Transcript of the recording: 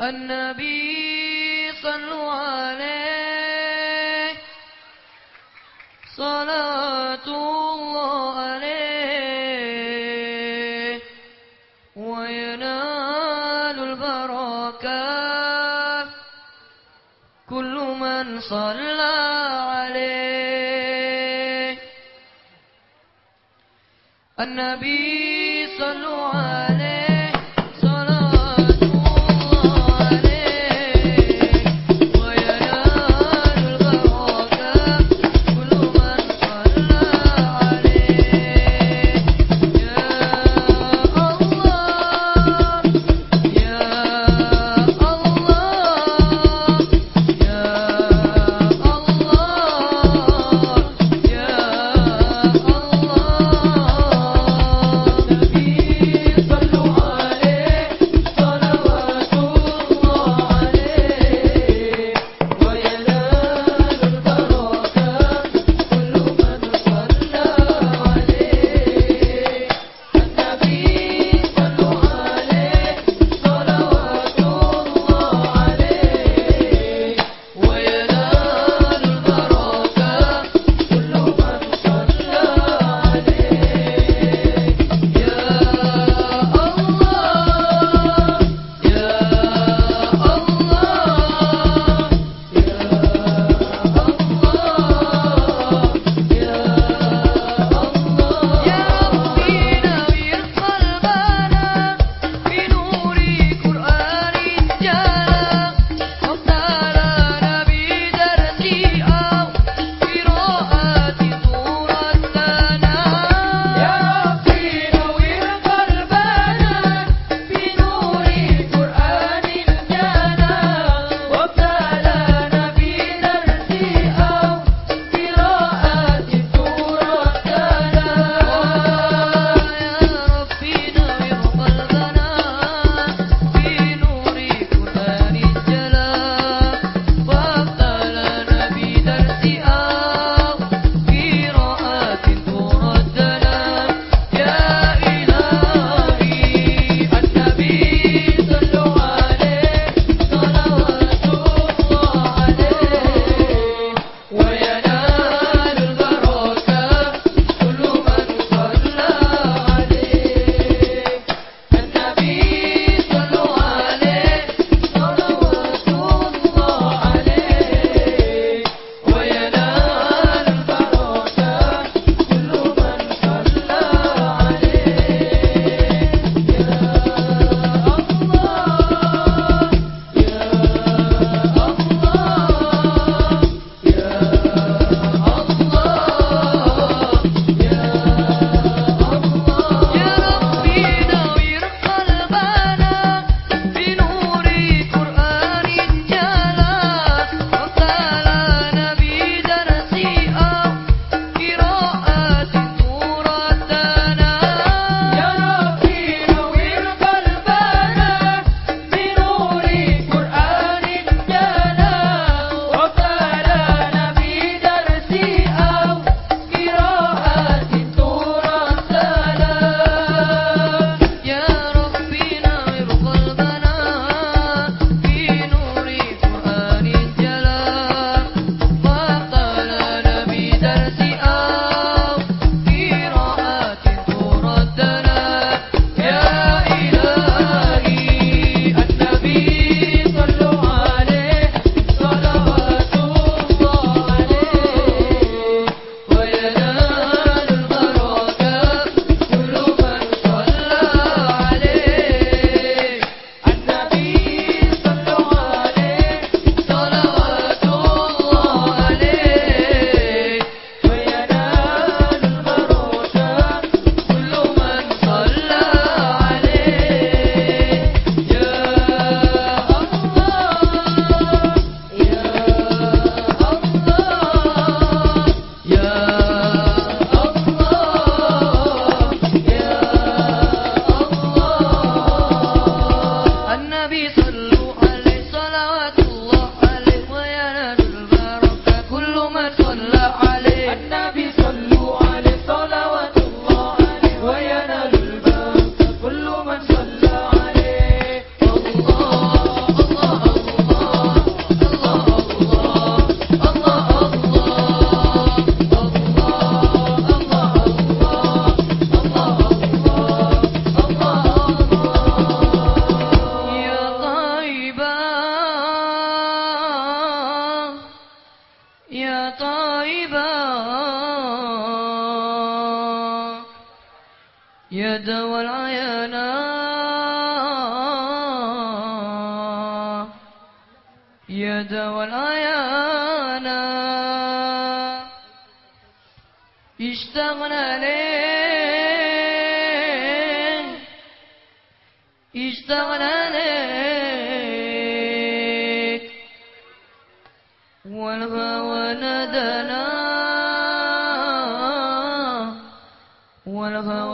النبي صلوا عليه. صلاة الله عليه. وينال البركة. كل من صلى عليه. النبي صلوا عليه. طيبا. يا دوى العيانا يا دوى العيانا اشتغنا لين. اشتغنا los